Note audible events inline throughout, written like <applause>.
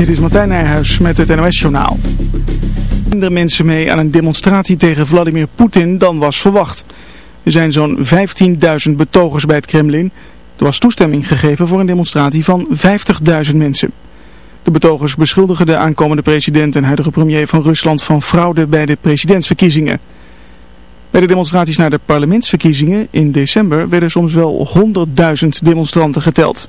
Dit is Martijn Nijhuis met het NOS-journaal. Minder mensen mee aan een demonstratie tegen Vladimir Poetin dan was verwacht. Er zijn zo'n 15.000 betogers bij het Kremlin. Er was toestemming gegeven voor een demonstratie van 50.000 mensen. De betogers beschuldigen de aankomende president en huidige premier van Rusland van fraude bij de presidentsverkiezingen. Bij de demonstraties naar de parlementsverkiezingen in december werden soms wel 100.000 demonstranten geteld.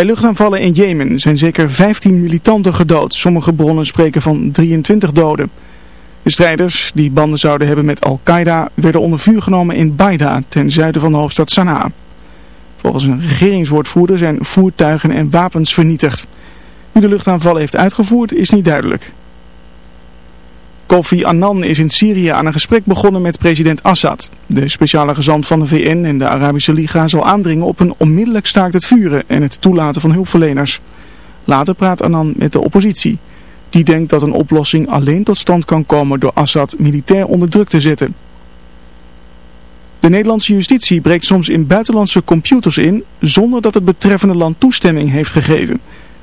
Bij luchtaanvallen in Jemen zijn zeker 15 militanten gedood. Sommige bronnen spreken van 23 doden. De strijders, die banden zouden hebben met Al-Qaeda, werden onder vuur genomen in Baida, ten zuiden van de hoofdstad Sanaa. Volgens een regeringswoordvoerder zijn voertuigen en wapens vernietigd. Wie de luchtaanvallen heeft uitgevoerd is niet duidelijk. Kofi Annan is in Syrië aan een gesprek begonnen met president Assad. De speciale gezant van de VN en de Arabische Liga zal aandringen op een onmiddellijk staakt het vuren en het toelaten van hulpverleners. Later praat Annan met de oppositie. Die denkt dat een oplossing alleen tot stand kan komen door Assad militair onder druk te zetten. De Nederlandse justitie breekt soms in buitenlandse computers in zonder dat het betreffende land toestemming heeft gegeven.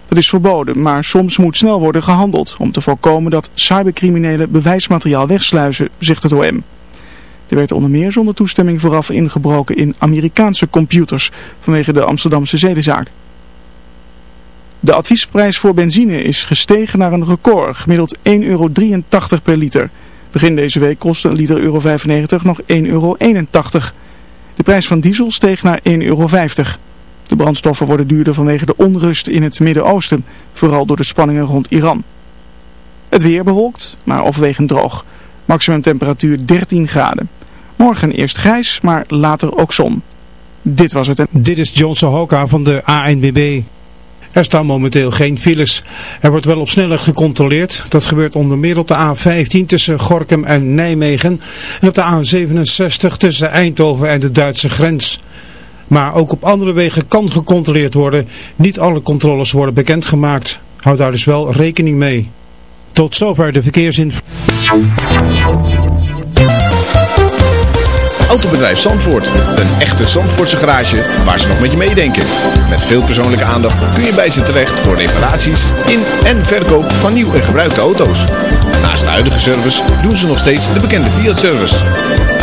Dat is verboden, maar soms moet snel worden gehandeld om te voorkomen dat cybercriminelen bewijsmateriaal wegsluizen, zegt het OM. Er werd onder meer zonder toestemming vooraf ingebroken in Amerikaanse computers vanwege de Amsterdamse zedenzaak. De adviesprijs voor benzine is gestegen naar een record, gemiddeld 1,83 euro per liter. Begin deze week kostte een liter euro 95 nog 1,81 euro. De prijs van diesel steeg naar 1,50 euro. De brandstoffen worden duurder vanwege de onrust in het Midden-Oosten, vooral door de spanningen rond Iran. Het weer bewolkt, maar overwegend droog. Maximum temperatuur 13 graden. Morgen eerst grijs, maar later ook zon. Dit was het. Dit is John Sohoka van de ANWB. Er staan momenteel geen files. Er wordt wel op snelheid gecontroleerd. Dat gebeurt onder meer op de A15 tussen Gorkum en Nijmegen. En op de A67 tussen Eindhoven en de Duitse grens. Maar ook op andere wegen kan gecontroleerd worden. Niet alle controles worden bekendgemaakt. Houd daar dus wel rekening mee. Tot zover de verkeersinformatie. Autobedrijf Zandvoort. Een echte Zandvoortse garage waar ze nog met je meedenken. Met veel persoonlijke aandacht kun je bij ze terecht voor reparaties in en verkoop van nieuw en gebruikte auto's. Naast de huidige service doen ze nog steeds de bekende Fiat-service.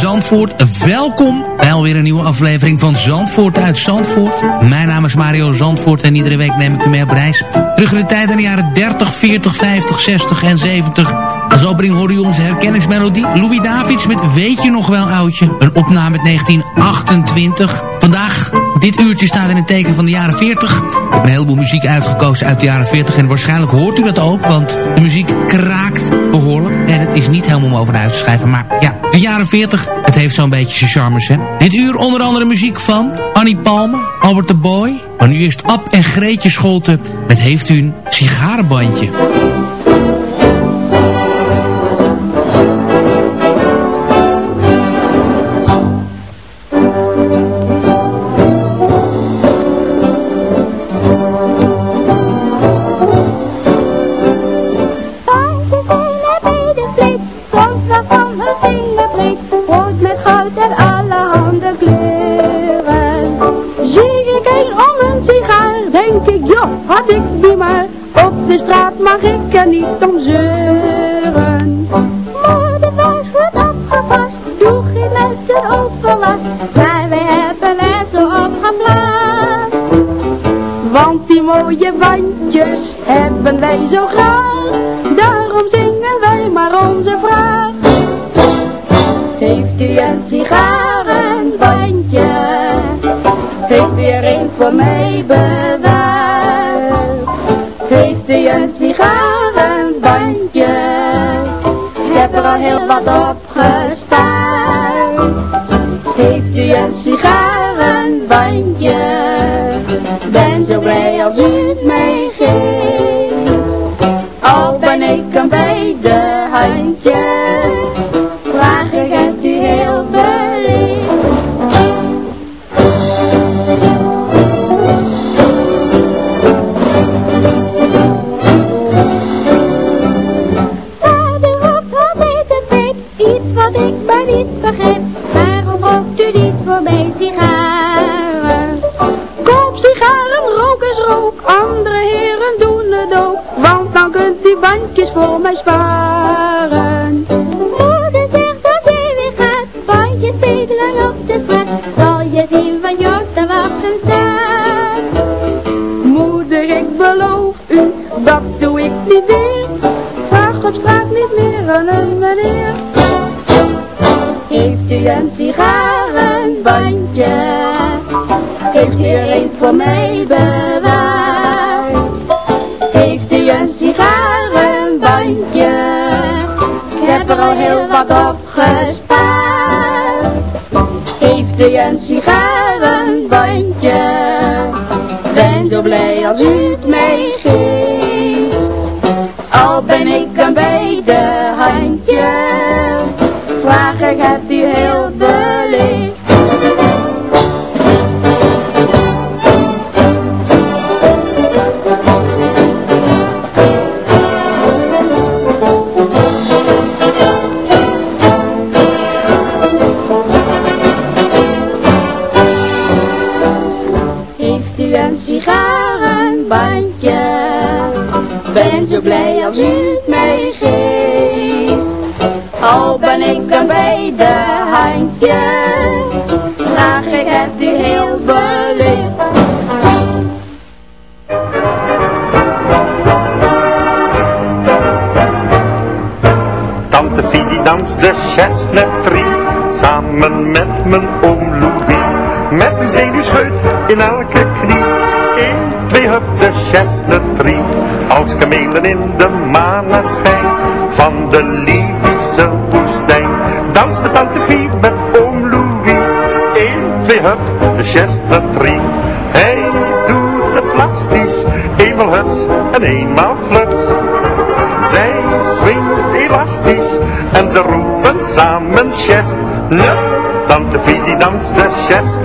Zandvoort, welkom bij alweer een nieuwe aflevering van Zandvoort uit Zandvoort. Mijn naam is Mario Zandvoort en iedere week neem ik u mee op reis. Terug in de tijd in de jaren 30, 40, 50, 60 en 70. Als opening hoorde u onze herkenningsmelodie Louis Davids met Weet je nog wel oudje? Een opname uit 1928. Vandaag, dit uurtje staat in het teken van de jaren 40. Ik heb een heleboel muziek uitgekozen uit de jaren 40 en waarschijnlijk hoort u dat ook, want de muziek kraakt behoorlijk. En het is niet helemaal om over huis te schrijven, maar ja, de jaren 40, het heeft zo'n beetje zijn charmes, hè. Dit uur onder andere muziek van Annie Palme, Albert de Boy. Maar nu eerst Ab en Greetje Scholten met Heeft u een sigarenbandje. De straat mag ik er niet om zeuren. Maar de vaas wordt afgepast, doe geen mensen overlast, maar wij hebben er zo op geplaatst. Want die mooie bandjes hebben wij zo graag, daarom zingen wij maar onze vraag. Heeft u een sigarenbandje? Heeft u er een voor mij bewaard? Heb er al koffie en sigarenbandje. Ben zo blij als u het mij geeft, al ben ik een beide handjes. mijn oom Louis. Met een zenuwscheut in elke knie. 1, 2, hup, de chestnut 3. Als kamelen in de maneschijn van de Libische woestijn. Dans de tante Fie met oom Louis. 1, 2, hup, de chestnut 3. Hij doet het plastisch, eenmaal huts en eenmaal fluts. Zij swingt elastisch en ze roepen samen chestnut Dumpster chest.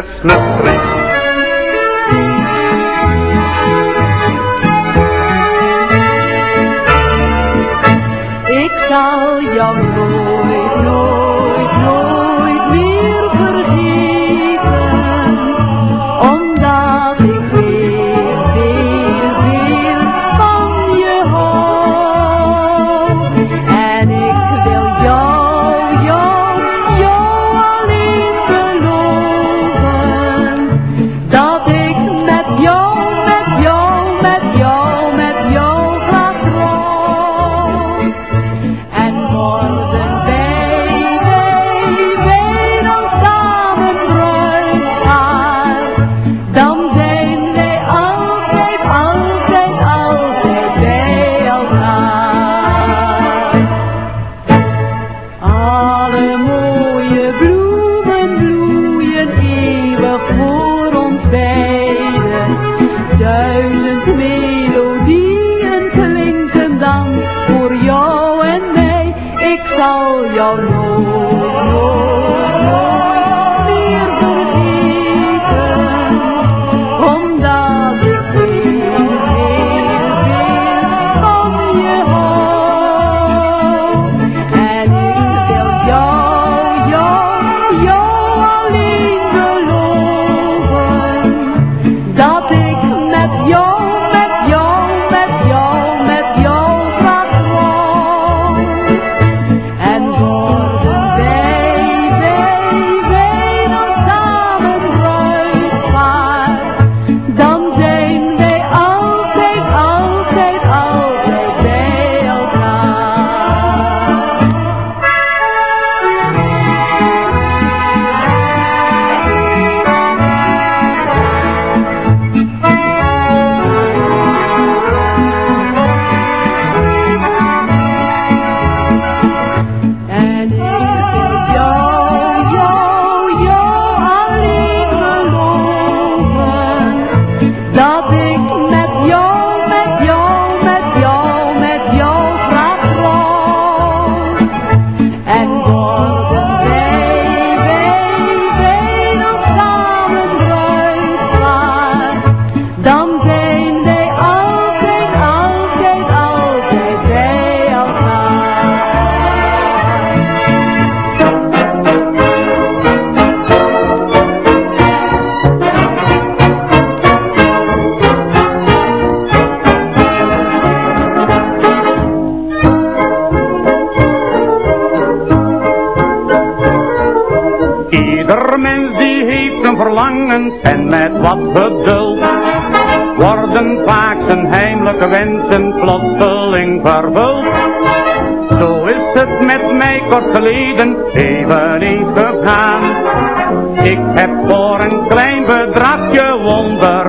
chestnut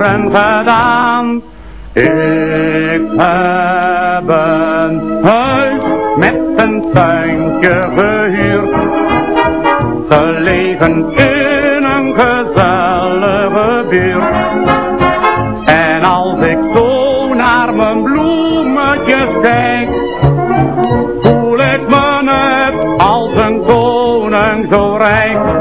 wonderen gedaan. Ik heb een huis met een tuintje gehuurd gelegen in een gezellige buurt. En als ik zo naar mijn bloemetjes kijk, voel ik me net als een koning zo rijk.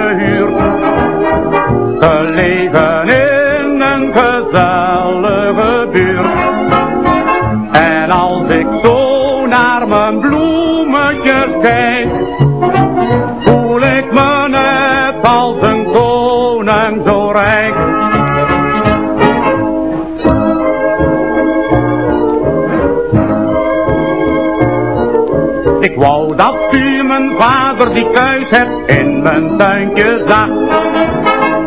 Ik wou dat u mijn vader die kuis hebt in mijn tuintje zag.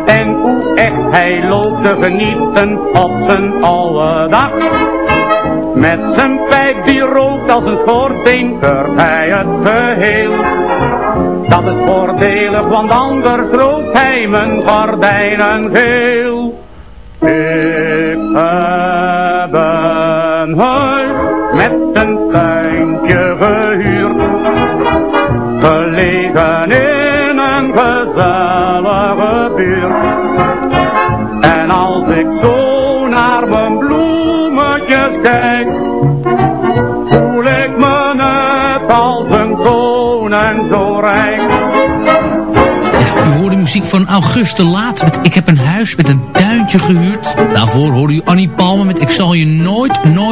En hoe echt hij loopt te genieten op zijn oude dag. Met zijn pijp die rookt als een schoorsteen, keurt hij het geheel. Dat is voordelig, want anders rookt hij mijn gordijnen geel. U hoorde muziek van Auguste Laat met Ik heb een huis met een tuintje gehuurd. Daarvoor hoorde u Annie Palmer met Ik zal je nooit, nooit,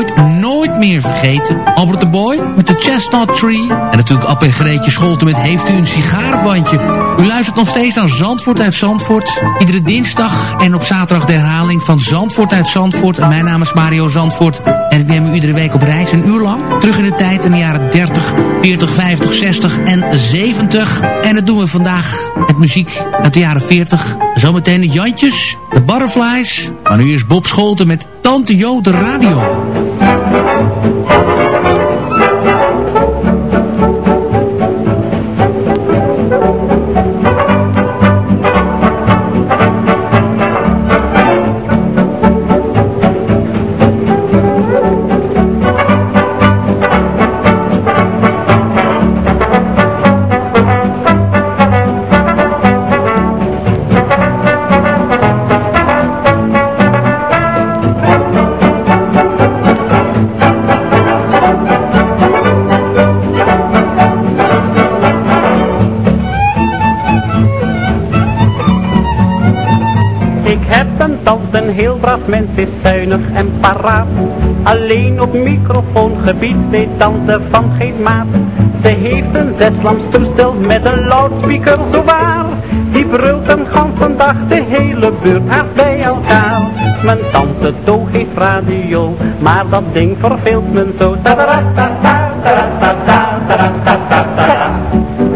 meer vergeten. Albert de Boy met de Chestnut Tree. En natuurlijk App en Greetje Scholten met Heeft u een sigarenbandje. U luistert nog steeds aan Zandvoort uit Zandvoort. Iedere dinsdag en op zaterdag de herhaling van Zandvoort uit Zandvoort. En mijn naam is Mario Zandvoort. En ik neem u iedere week op reis een uur lang. Terug in de tijd in de jaren 30, 40, 50, 60 en 70. En dat doen we vandaag met muziek uit de jaren 40. Zometeen de Jantjes, de Butterflies. Maar nu is Bob Scholten met Tante Jo de Radio. En paraat. Alleen op microfoongebied weet tante van geen maat. Ze heeft een zeslams toestel met een loudspeaker zo waar. Die brult een ganse dag de hele buurt haast bij elkaar. Mijn tante To heeft radio, maar dat ding verveelt men zo.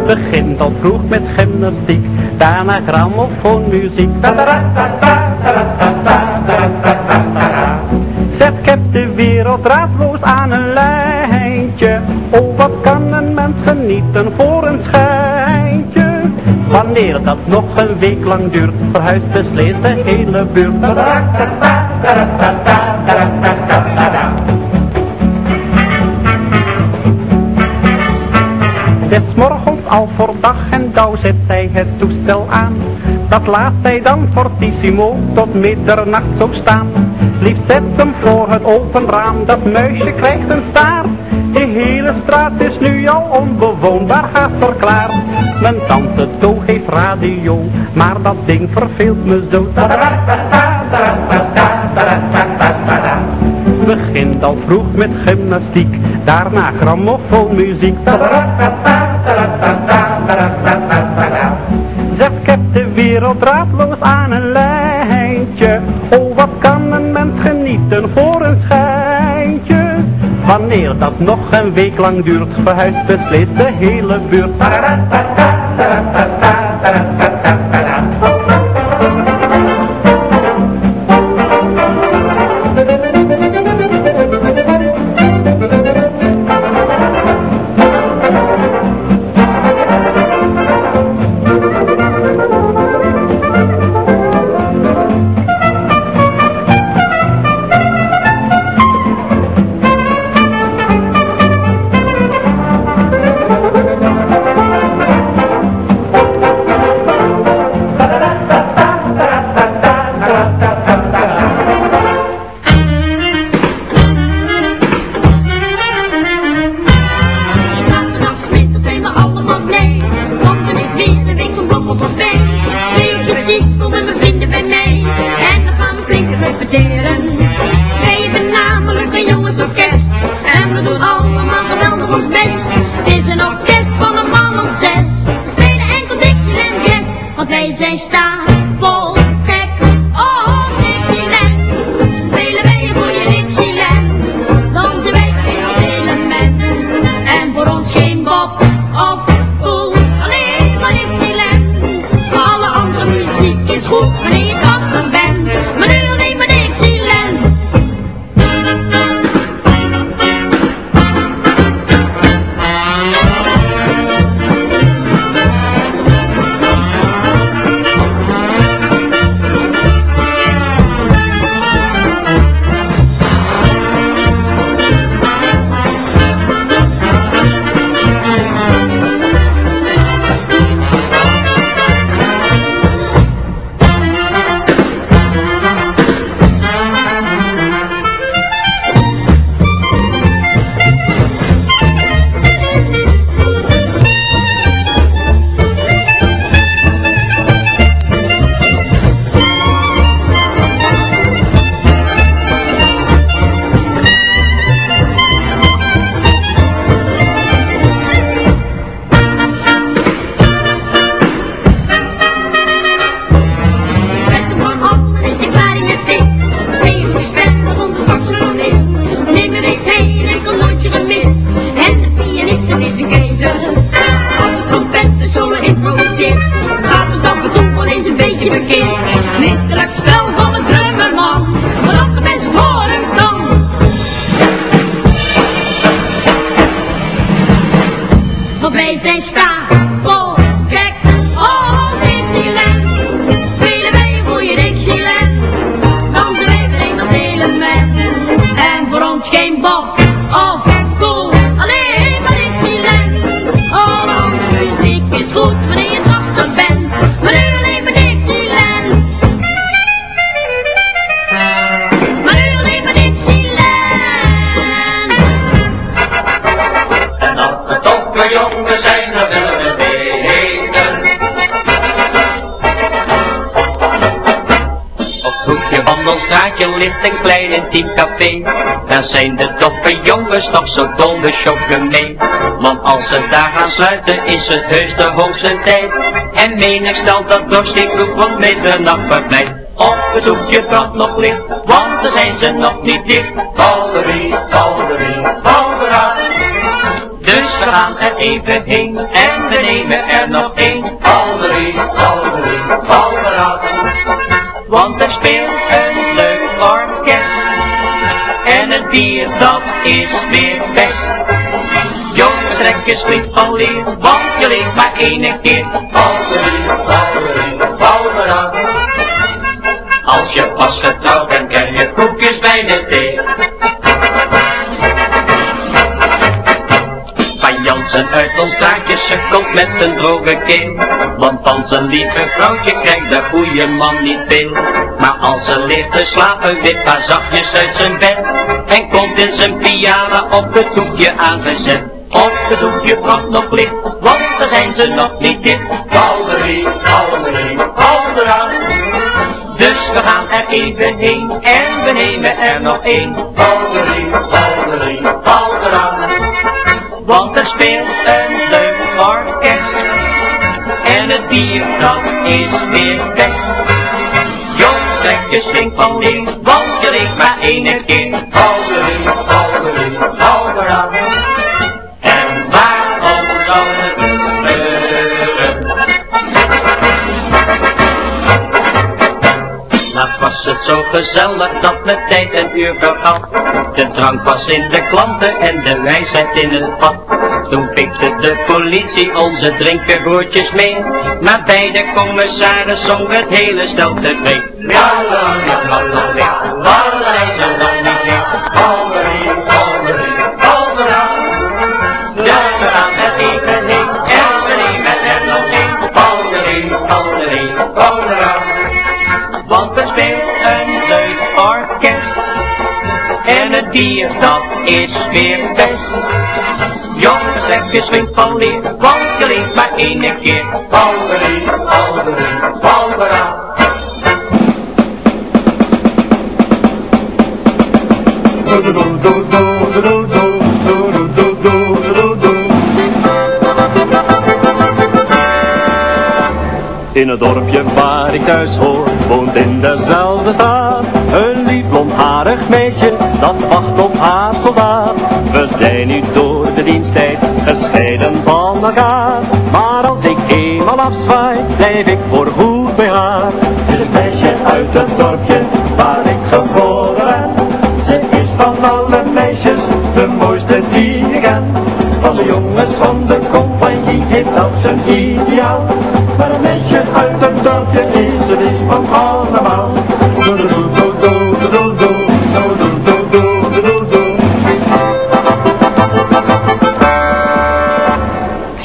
Begint al vroeg met gymnastiek, daarna grammofoonmuziek. Zet wereld raadloos aan een lijntje. Oh, wat kan een mens genieten voor een schijntje. Wanneer dat nog een week lang duurt, verhuist beslist de hele buurt. Des morgens al voor dag en dauw zet zij het toestel aan. Dat laat zij dan fortissimo tot middernacht zo staan. Liefst zet hem voor het open raam, dat muisje krijgt een staart. De hele straat is nu al onbewoonbaar, gaat verklaard. Mijn tante To heeft radio, maar dat ding verveelt me zo. Begint al vroeg met gymnastiek, daarna grammofoonmuziek. Zeg, ik heb de wereld draadloos aan een lijntje. Een schijntje. Wanneer dat nog een week lang duurt, verhuist beslist de hele buurt. Straatje ligt een klein intiem café. Daar zijn de toffe jongens toch zo donder chokken mee. Want als ze daar gaan sluiten is het heus de hoogste tijd. En menig stelt dat dorst die kroeg van middernacht verblijd. Op het hoekje brandt nog licht, want daar zijn ze nog niet dicht. Valerie, Valerie, Valerie. Dus we gaan er even heen en we nemen er nog één. Valerie, Valerie, Valerie. Want er speelt een Dat is weer best. Jongens, trek je van leer, want je leeft maar één keer. Als je pas getrouwd bent, ken je koekjes bij de thee. Jansen uit ons straatje sukkelt met een droge keel. Want van zijn lieve vrouwtje krijgt de goede man niet veel. Maar als ze ligt te slapen, wipt haar zachtjes uit zijn bed. En komt in zijn pyjama op het hoekje aangezet. Op het hoekje brandt nog licht, want daar zijn ze nog niet dicht. Valerie, Valerie, Valerie. Dus we gaan er even heen en we nemen er nog één. Valerie, Valerie, Valerie. Want er speelt een leuk orkest. En het bier dat is weer best. Jongens, trek je stink van leer, want je leeft maar één keer. Valerie, Valerie, Valerie. En het zo gezellig dat met tijd een uur vergat. De drank was in de klanten en de wijsheid in het pad. Toen pikte de politie onze drinkenboertjes mee. Maar bij de commissaris zong het hele stel tevreden. Ja, dat is weer best. Jongens, zeg je swing van leer, want je leeft maar één keer. Balderie, balderie, baldera. In het dorpje waar ik thuis hoor, woont in dezelfde straat een lief blondharig meisje dat wacht op haar soldaat. We zijn nu door de diensttijd gescheiden van elkaar Maar als ik eenmaal afzwaai, blijf ik voor goed bij haar. Het is een meisje uit het dorpje waar ik geboren ben. Ze is van alle meisjes de mooiste die ik ken. De jongens van de compagnie heeft dat zijn ideaal. Maar een meisje uit het dorpje is het liefst van allemaal.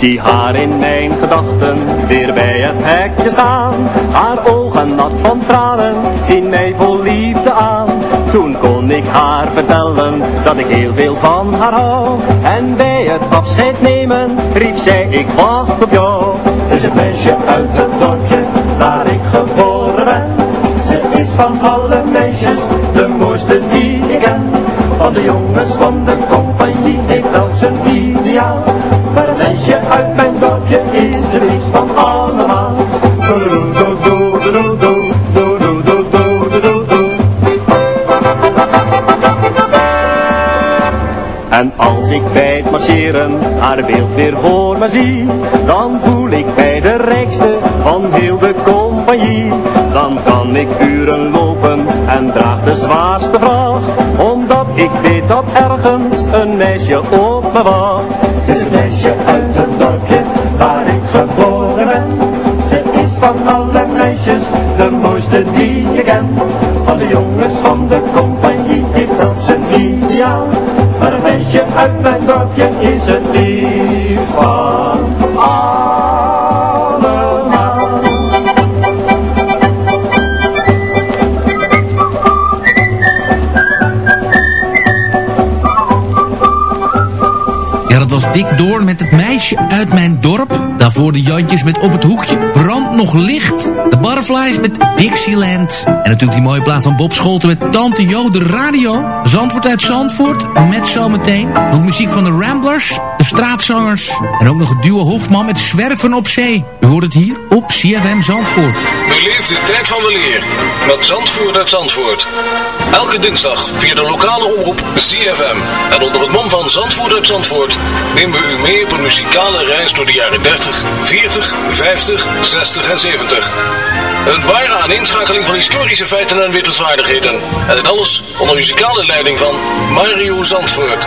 Zie haar in mijn gedachten weer bij het hekje staan. Haar ogen nat van tranen zien mij vol liefde aan. Toen kon ik haar vertellen dat ik heel veel van haar hou. En bij het afscheid nemen riep zij ik wacht op jou. Het is een meisje uit het dorpje waar ik geboren ben. Ze is van alle meisjes de mooiste die ik ken. Van de jongens van de weer voor me zie, dan voel ik mij de rijkste van heel de compagnie. Dan kan ik uren lopen en draag de zwaarste vraag, omdat ik weet dat ergens een meisje op me wacht. Een meisje uit het dorpje waar ik geboren ben. Ze is van alle meisjes de mooiste die je kent. Van de jongens van de compagnie heeft dat zijn ideaal. Maar een meisje uit mijn dorpje is het liefst was Dick Doorn met het meisje uit mijn dorp. Daarvoor de Jantjes met Op het Hoekje. Brand nog licht. De Butterflies met Dixieland. En natuurlijk die mooie plaat van Bob Scholten met Tante Jo, de radio. Zandvoort uit Zandvoort. Met zometeen nog muziek van de Ramblers. Straatzangers. En ook nog het duo Hofman met Zwerven op Zee. U hoort het hier op CFM Zandvoort. Beleef de tijd van weleer met Zandvoort uit Zandvoort. Elke dinsdag via de lokale omroep ZFM. En onder het mom van Zandvoort uit Zandvoort nemen we u mee op een muzikale reis door de jaren 30, 40, 50, 60 en 70. Een ware aaneenschakeling van historische feiten en wittelswaardigheden. En dit alles onder muzikale leiding van Mario Zandvoort.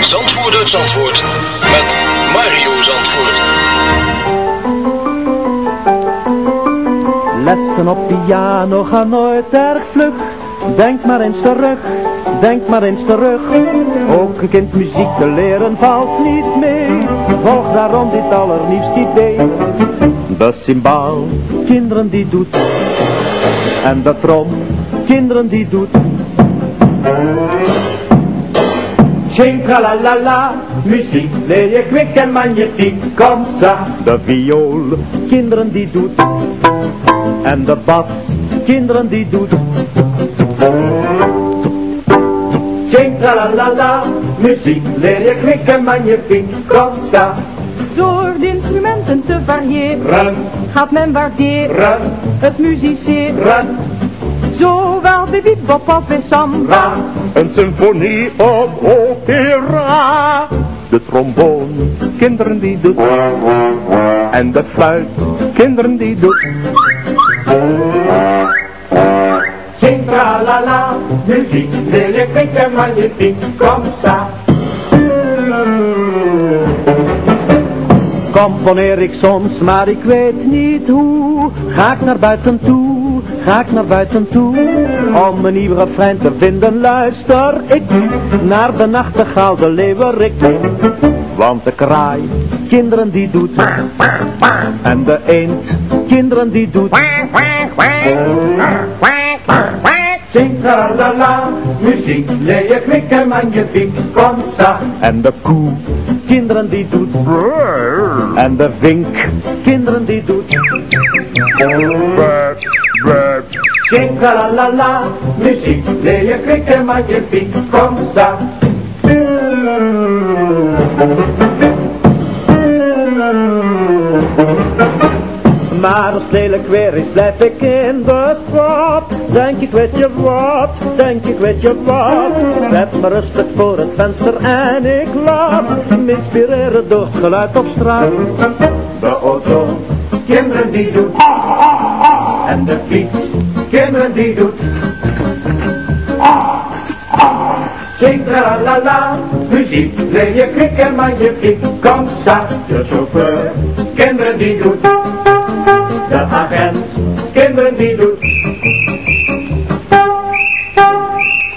Zandvoort uit Zandvoort met Mario Zandvoort. Lessen op piano gaan nooit erg vlug. Denk maar eens terug, denk maar eens terug. Ook een kind muziek te leren valt niet mee. Volg daarom dit allernieuwste idee. De cymbaal, kinderen die doet. En de trom, kinderen die doet. Tjinka la la la, muziek leer je kwik en magnifiek, kom za. De viool, kinderen die doet. En de bas, kinderen die doet. Tjinka la la la, muziek leer je kwik en magnifiek, kom za. Door de instrumenten te variëren, gaat men waarderen het musiceren. Zowel bij bebop als bij samba. Een symfonie of opera. De trombone, kinderen die doet. En de fluit, kinderen die doet. Zing tra la la, muziek je kwik en magnifiek, kom sa. Componeer ik soms, maar ik weet niet hoe. Ga ik naar buiten toe, ga ik naar buiten toe. Om een nieuw refrein te vinden, luister ik naar de nachtegaal, de leeuwerik. Want de kraai, kinderen die doet. En de eend, kinderen die doet. Zing tra la la, muziek, leer je kwik en magnifiek, kom sa. En de koe, kinderen die doet. En de vink, kinderen die doet. Zing tra la la la, muziek, leer je kwik en magnifiek, kom sa. Maar als het lelijk weer is, blijf ik in de stad. Denk ik weet je wat, denk ik weet je wat. Zet me rustig voor het venster en ik laat me inspireren door het geluid op straat. De auto, kinderen die doet. En de fiets, kinderen die doet. Zing tra la la, muziek, leer je kwik en magnifiek. Kom sta, de chauffeur, kinderen die doet. De agent, kinderen die doet.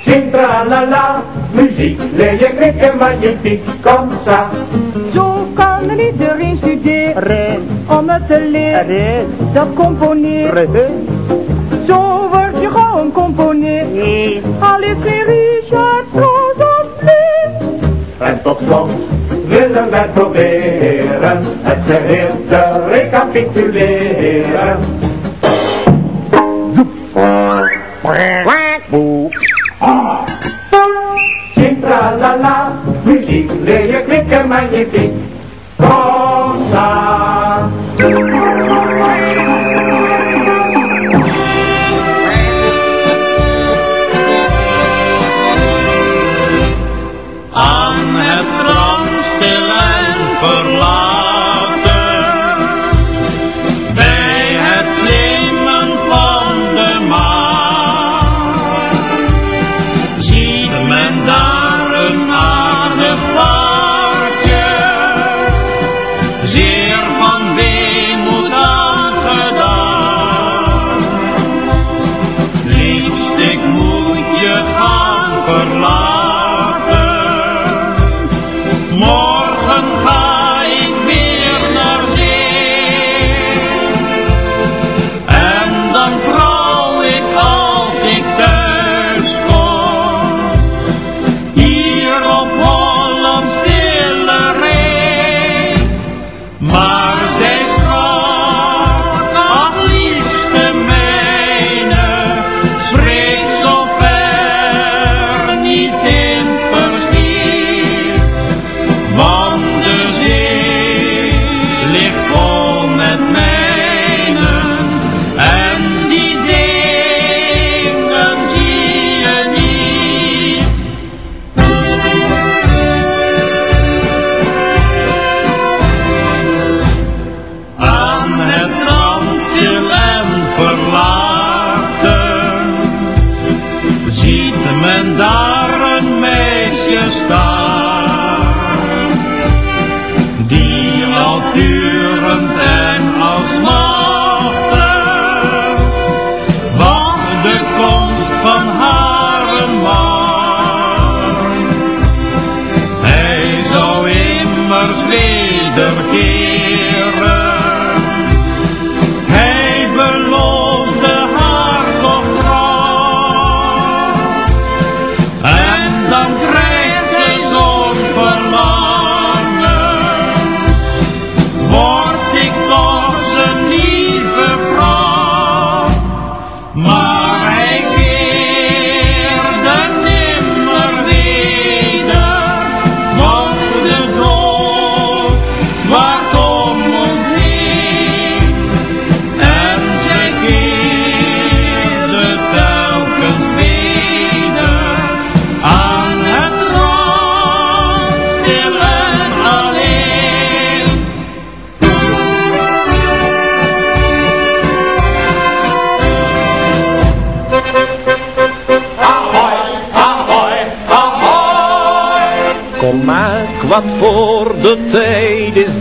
Zing la la, muziek, leer je kwik en magnifiek. Kom sta. Zo kan iedereen studeren om het te leren. Dat componeren. Zo word je gewoon componeer. Al is shirt goes on En toch slot willen wij proberen het geheel te recapituleren. Sing tra la la, muziek leer je klinken magnifiek.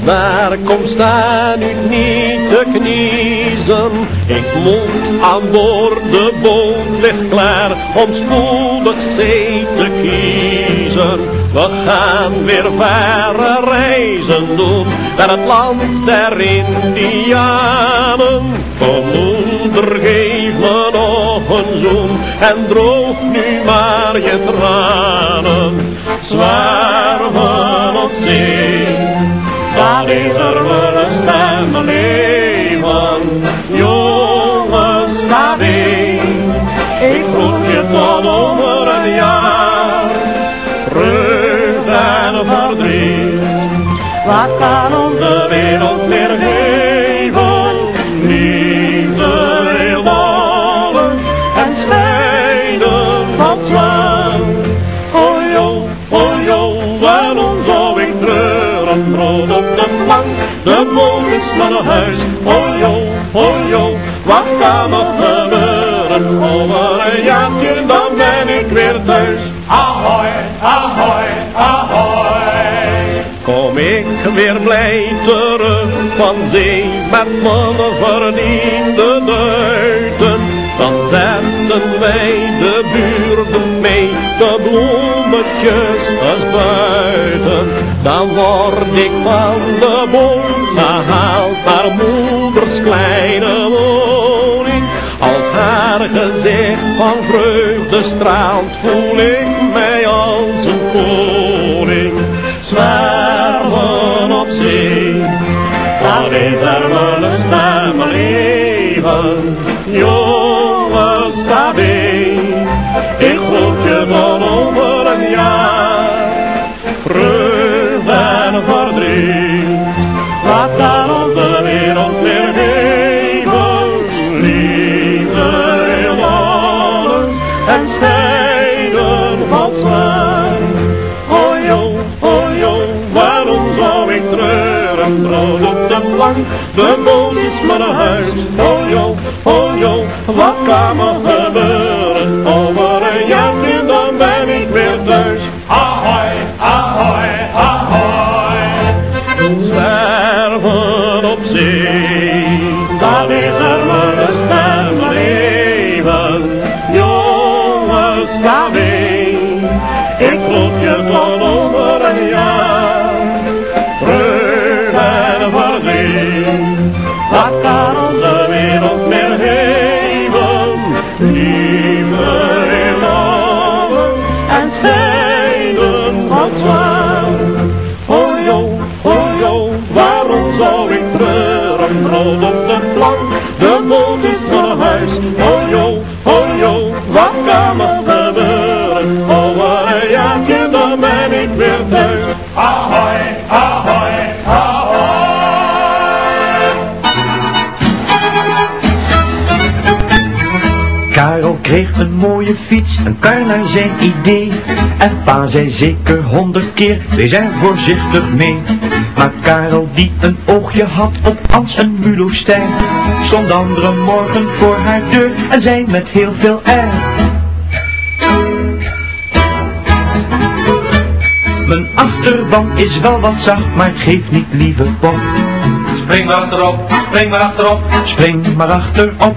Daar, kom sta nu niet te kniezen. Ik moet aan boord, de boot ligt klaar, om spoedig zee te kiezen. We gaan weer verre reizen doen, naar het land der Indianen. Kom moeder, geef me nog een zoen, en droog nu maar je tranen. Zwerven op zee, is wel een leven. Jongens, sta heen, ik vroeg je tot over een jaar. Vreugde en verdriet, wat kan onze wereld weer geven? Ik weer blij terug van zee met mijn verdiende duiten. Dan zenden wij de buurten mee, de bloemetjes eens buiten. Dan word ik van de boom gehaald naar moeders kleine woning. Als haar gezicht van vreugde straalt, voel ik mij als er wel een zee, kreeg een mooie fiets, een kar naar zijn idee. En pa zei zeker honderd keer, wees er voorzichtig mee. Maar Karel die een oogje had op Ans en Mulostijn, stond de andere morgen voor haar deur en zei met heel veel air. Mijn achterban is wel wat zacht, maar het geeft niet lieve pop. Spring maar achterop, spring maar achterop. Spring maar achterop,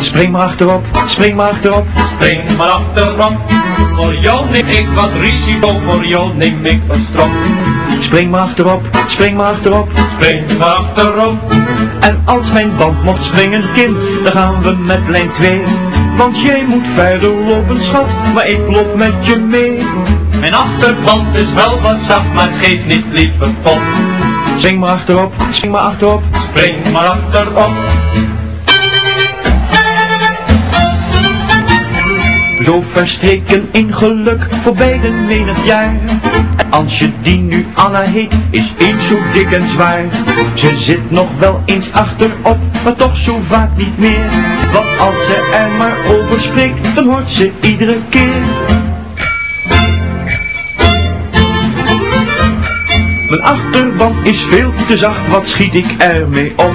Spring maar achterop, spring maar achterop. Spring maar achterop. Voor jou neem ik wat risico, voor jou neem ik een strop. Spring maar achterop, spring maar achterop. Spring maar achterop. En als mijn band mocht springen kind, dan gaan we met lijn 2. Want jij moet verder lopen schat, maar ik loop met je mee. Mijn achterband is wel wat zacht, maar het geeft niet lieve pop. Spring maar achterop, spring maar achterop. Spring maar achterop. Zo verstreken in geluk voor beiden menig jaar. En Ansje die nu Anna heet, is eens zo dik en zwaar. Ze zit nog wel eens achterop, maar toch zo vaak niet meer. Want als ze er maar over spreekt, dan hoort ze iedere keer. Mijn achterband is veel te zacht, wat schiet ik ermee op?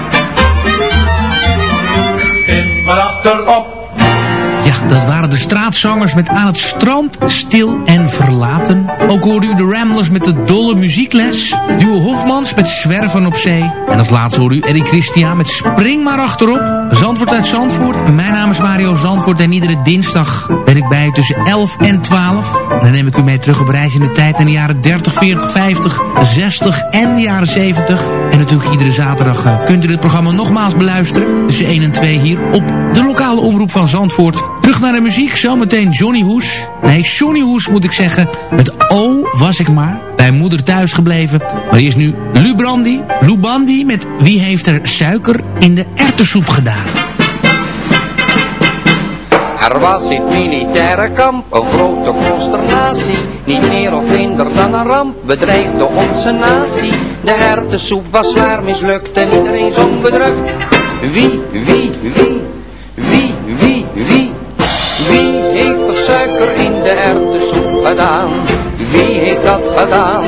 Wind maar achterop. Ja, dat waren de straatzangers met Aan het strand, stil en verlaten. Ook hoorde u de Ramblers met de dolle muziekles. Duo Hofmans met Zwerven op zee. En als laatste hoorde u Eddie Christian met Spring maar achterop. Zandvoort uit Zandvoort. Mijn naam is Mario Zandvoort en iedere dinsdag ben ik bij u tussen 11 en 12. En dan neem ik u mee terug op reis in de tijd in de jaren 30, 40, 50, 60 en de jaren 70. En natuurlijk iedere zaterdag eh, kunt u dit programma nogmaals beluisteren. Tussen 1 en 2 hier op de lokale omroep van Zandvoort. Terug naar de muziek, zometeen Johnny Hoes. Nee, Johnny Hoes moet ik zeggen. Met O was ik maar bij moeder thuis gebleven. Maar eerst nu Lubrandi, Lubandi met Wie heeft er suiker in de erwtensoep gedaan? Er was in het militaire kamp een grote consternatie. Niet meer of minder dan een ramp bedreigde onze natie. De hertensoep was zwaar mislukt en iedereen zong bedrukt. Wie, wie, wie, in de erwtensoep gedaan? Wie heeft dat gedaan?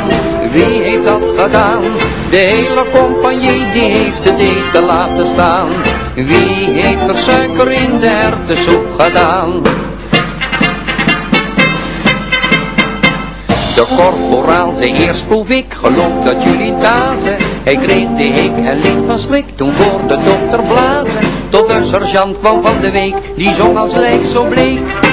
Wie heeft dat gedaan? De hele compagnie die heeft het eten laten staan. Wie heeft er suiker in de erwtensoep gedaan? De korporaal zei eerst proef ik, geloof dat jullie dazen. Hij kreeg de hik en liet van schrik toen voor de dokter blazen. Tot de sergeant kwam van de week, die zong als lijk zo bleek.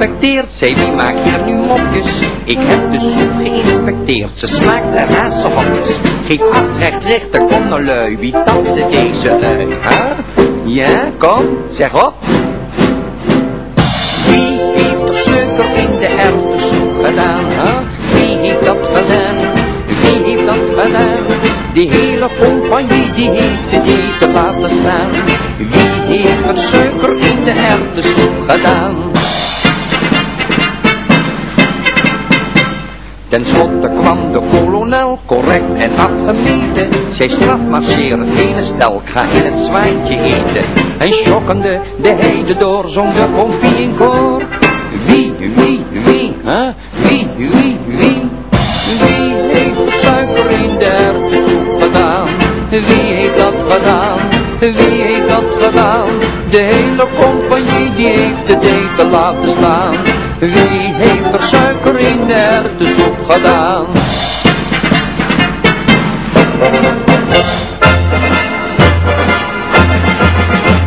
geaffecteerd, zei wie maakt hier nu mopjes? Ik heb de soep geïnspecteerd, ze smaakt naar hazenhokjes. Geef acht recht rechter, kom nou lui, wie tandde deze lui? Ja, kom, zeg op. Wie heeft er suiker in de erwtensoep gedaan? Wie heeft dat gedaan? Wie heeft dat gedaan? Die hele compagnie die heeft het eten laten staan. Wie heeft er suiker in de erwtensoep gedaan? Ten slotte kwam de kolonel, correct en afgemeten. Zij strafmarcheer het hele stel, ga in het zwijntje eten. En schokkende de heide door, zong de kompie in koor. Wie, wie, wie, hè? Wie, wie, wie? Wie heeft er suiker in de erwtensoep gedaan? Wie heeft dat gedaan? Wie heeft dat gedaan? De hele compagnie die heeft het eten laten staan. Wie heeft er suiker in de erwtensoep gedaan?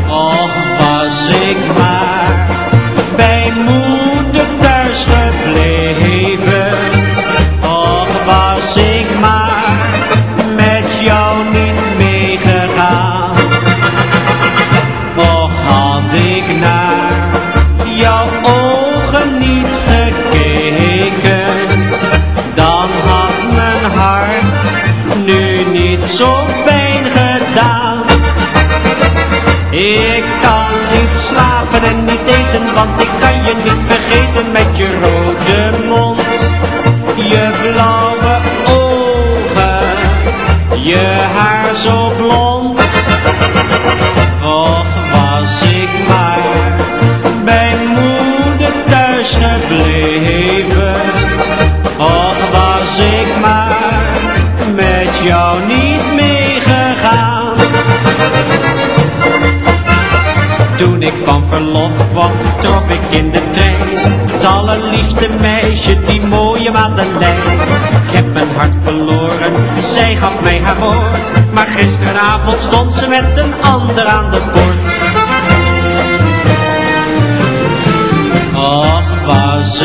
Och, was ik maar want ik kan je niet vergeten met je rode mond, je blauwe ogen, je haar zo blond. Trof ik in de trein. Het allerliefste meisje, die mooie Madeleine. Ik heb mijn hart verloren, zij gaf mij haar woord. Maar gisteravond stond ze met een ander aan de poort. Och, was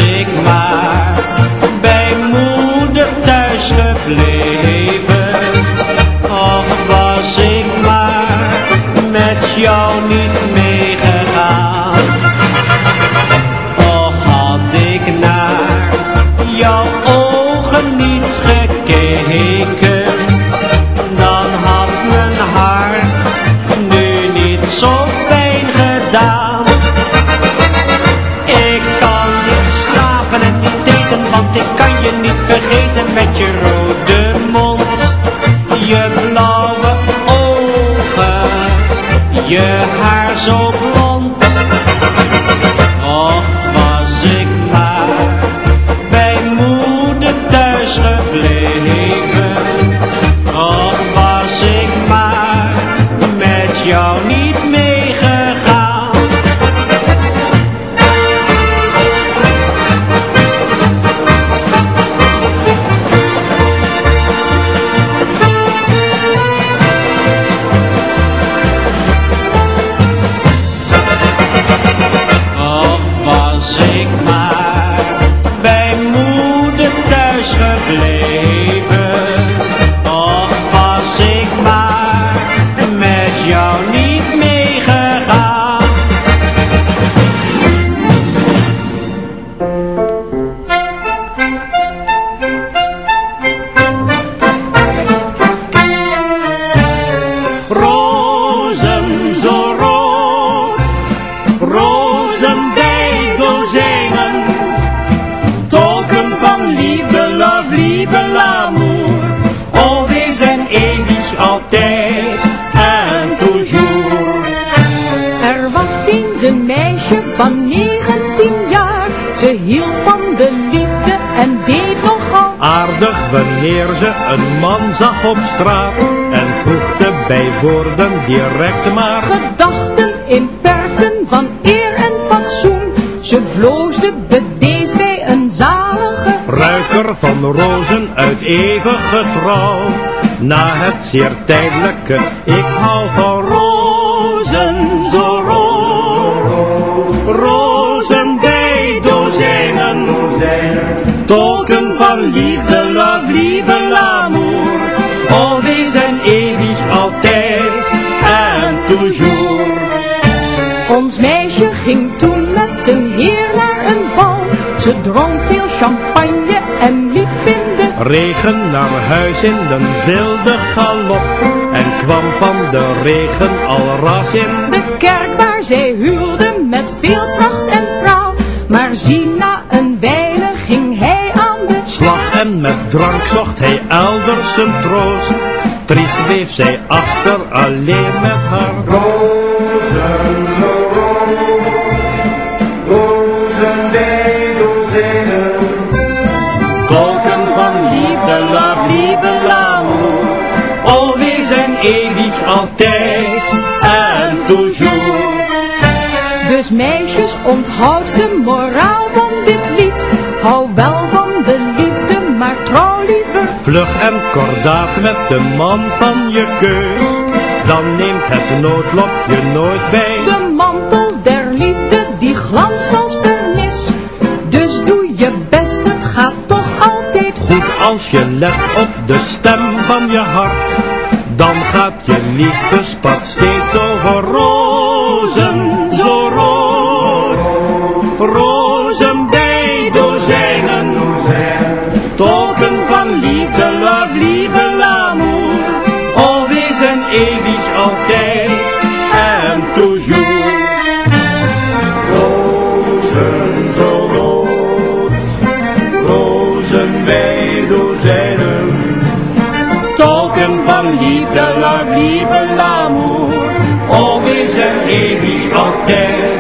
was ik wanneer ze een man zag op straat en voegde bij woorden direct maar gedachten in perken van eer en fatsoen. Ze bloosde bedeesd bij een zalige ruiker van rozen uit eeuwige trouw. Na het zeer tijdelijke, ik hou van rozen, zo rood. Rozen bij dozijnen, tolken van liefde, een heer naar een bal. Ze dronk veel champagne en liep in de Regen naar huis in den wilde galop en kwam van de regen al ras in de kerk waar zij huwde met veel pracht en praal. Maar zie na een wijle ging hij aan de slag en met drank zocht hij elders zijn troost. Triest bleef zij achter alleen met haar rozen altijd en toujours. Dus meisjes, onthoud de moraal van dit lied. Hou wel van de liefde, maar trouw liever. Vlug en kordaat met de man van je keus. Dan neemt het noodlot je nooit bij. De mantel der liefde, die glanst als vernis. Dus doe je best, het gaat toch altijd Goed als je let op de stem van je hart. Dan gaat je liefdespad steeds over rozen, Yeah.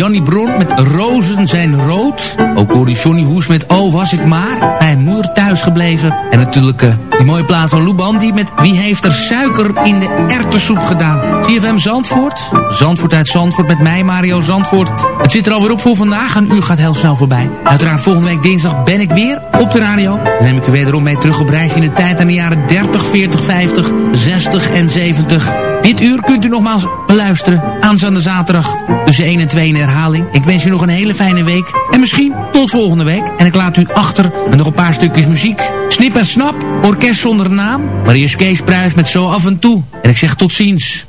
Jannie Bron met Rozen zijn rood. Ook hoorde Johnny Hoes met Oh was ik maar. Bij moeder thuis gebleven. En natuurlijk eh, die mooie plaat van Lou Bandy met Wie heeft er suiker in de erwtensoep gedaan. CFM Zandvoort. Zandvoort uit Zandvoort met mij Mario Zandvoort. Het zit er alweer op voor vandaag. Een uur gaat heel snel voorbij. Uiteraard volgende week dinsdag ben ik weer op de radio. Dan neem ik u wederom mee terug op reis in de tijd aan de jaren 30, 40, 50, 60 en 70. Dit uur kunt u nogmaals beluisteren. Aanstaande zaterdag tussen 1 en 2 in herhaling. Ik wens u nog een hele fijne week. En misschien tot volgende week. En ik laat u achter met nog een paar stukjes muziek. Snip en Snap, Orkest zonder naam. Maar eerst Kees Pruis met Zo af en toe. En ik zeg tot ziens.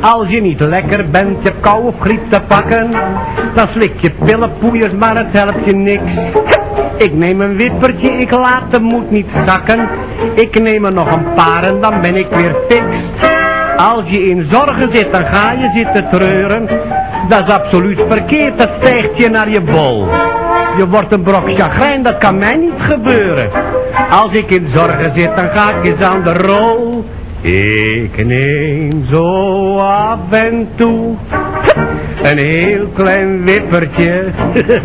Als je niet lekker bent, je kou of griep te pakken, dan slik je pillenpoeiers, maar het helpt je niks. Ik neem een wippertje, ik laat de moed niet zakken. Ik neem er nog een paar en dan ben ik weer fix. Als je in zorgen zit, dan ga je zitten treuren. Dat is absoluut verkeerd, dat stijgt je naar je bol. Je wordt een brok chagrijn, dat kan mij niet gebeuren. Als ik in zorgen zit, dan ga ik eens aan de rol. Ik neem zo af en toe een heel klein wippertje,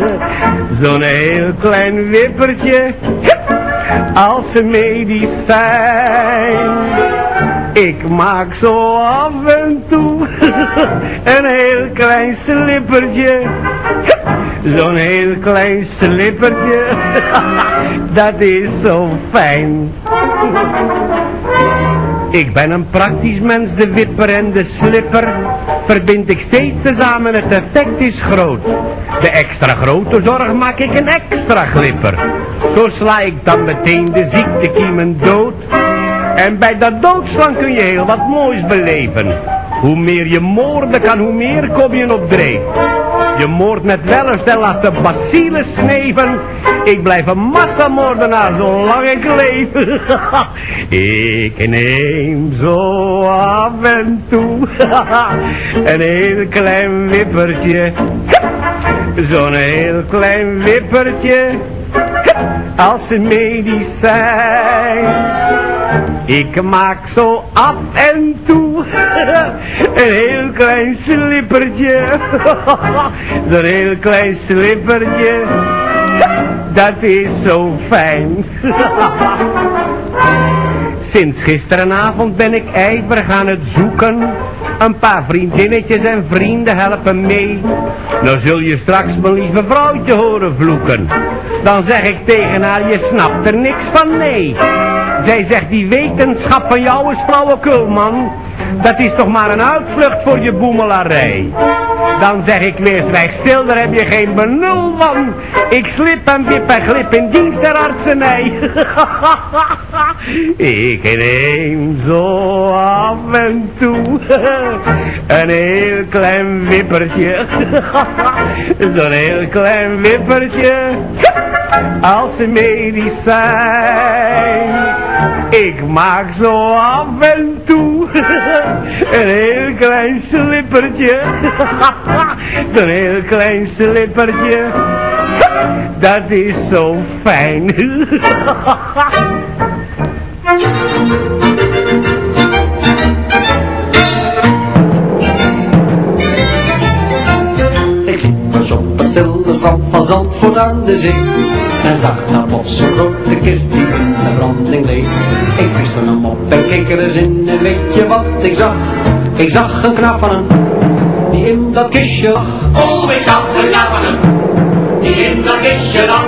<laughs> zo'n heel klein wippertje, als een medicijn. Ik maak zo af en toe <laughs> een heel klein slippertje, zo'n heel klein slippertje, <laughs> dat is zo fijn. Ik ben een praktisch mens, de wipper en de slipper verbind ik steeds tezamen, het effect is groot. De extra grote zorg maak ik een extra glipper. Zo sla ik dan meteen de ziektekiemen dood. En bij dat doodslaan kun je heel wat moois beleven. Hoe meer je moorden kan, hoe meer kom je op dreef. Je moordt met wellust en laat de bacillen sneven. Ik blijf een massamoordenaar zolang ik leef. <laughs> ik neem zo af en toe <laughs> een heel klein wippertje. Zo'n heel klein wippertje als een medicijn. Ik maak zo af en toe een heel klein slippertje. <laughs> Zo'n heel klein slippertje, dat is zo fijn. <laughs> Sinds gisterenavond ben ik ijverig aan het zoeken. Een paar vriendinnetjes en vrienden helpen mee. Nou zul je straks mijn lieve vrouwtje horen vloeken. Dan zeg ik tegen haar, je snapt er niks van, nee. Zij zegt, die wetenschap van jou is flauwekul, man. Dat is toch maar een uitvlucht voor je boemelarij. Dan zeg ik weer, zwijg stil, daar heb je geen benul van. Ik slip en wip en glip in dienst der artsenij. <laughs> ik neem zo af en toe <laughs> een heel klein wippertje. <laughs> Zo'n heel klein wippertje als een medicijn. Ik maak zo af en toe <laughs> een heel klein slippertje. <laughs> Zo'n heel klein slippertje. <laughs> Dat is zo fijn. Ik liep eens op het stille strand van Zandvoort aan de zee En zag daar plots zo'n grote kist die in de branding leeg Ik viste hem op en keek er eens in en weet je wat ik zag? Ik zag een knap van hem, die in dat kistje lag Oh, ik zag een knap van hem, die in dat kistje lag.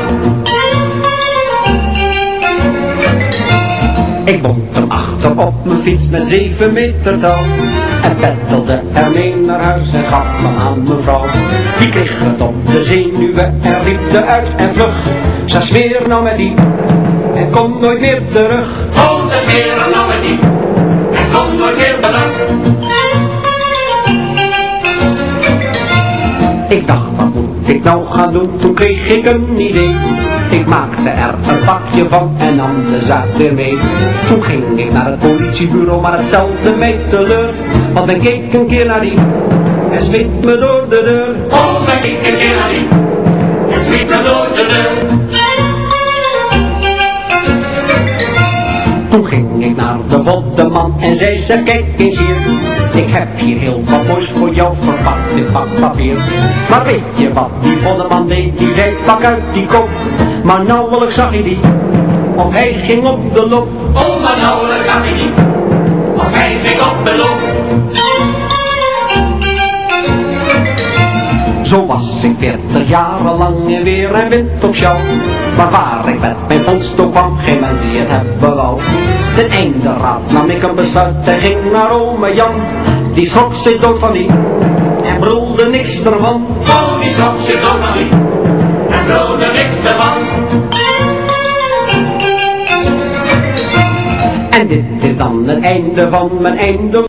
Ik bond hem achter op mijn fiets met zeven meter touw En peddelde ermee naar huis en gaf hem aan mevrouw Die kreeg het op de zenuwen en riep uit en vlug Ze smeer nou met die en kom nooit meer terug Oh, ze scheren nou met die, en kom nooit meer terug. Ik dacht, wat moet ik nou gaan doen? Toen kreeg ik een idee. Ik maakte er een pakje van en nam de zaak weer mee. Toen ging ik naar het politiebureau, maar het stelde mij teleur. Want ik keek een keer naar die en smeet me door de deur. Oh, dan kijk een keer naar die, en schiet me door de deur. Toen ging naar de voddeman en zei ze, kijk eens hier. Ik heb hier heel wat moois voor jou verpakt in pakpapier. Maar weet je wat die voddeman deed? Die zei, pak uit die kop. Maar nauwelijks zag hij die, of hij ging op de loop. Oh, maar nauwelijks zag ik die, of hij ging op de loop. Zo was ik veertig jaren lang weer en wind op jou. Maar waar ik met mijn op kwam, geen mens die het hebben wou. Ten einde raad nam ik een besluit en ging naar ome Jan. Die schrok zich dood van die en brulde niks ervan. Oh, die schrok zich dood van die, en brulde niks ervan. En dit is dan het einde van mijn einde.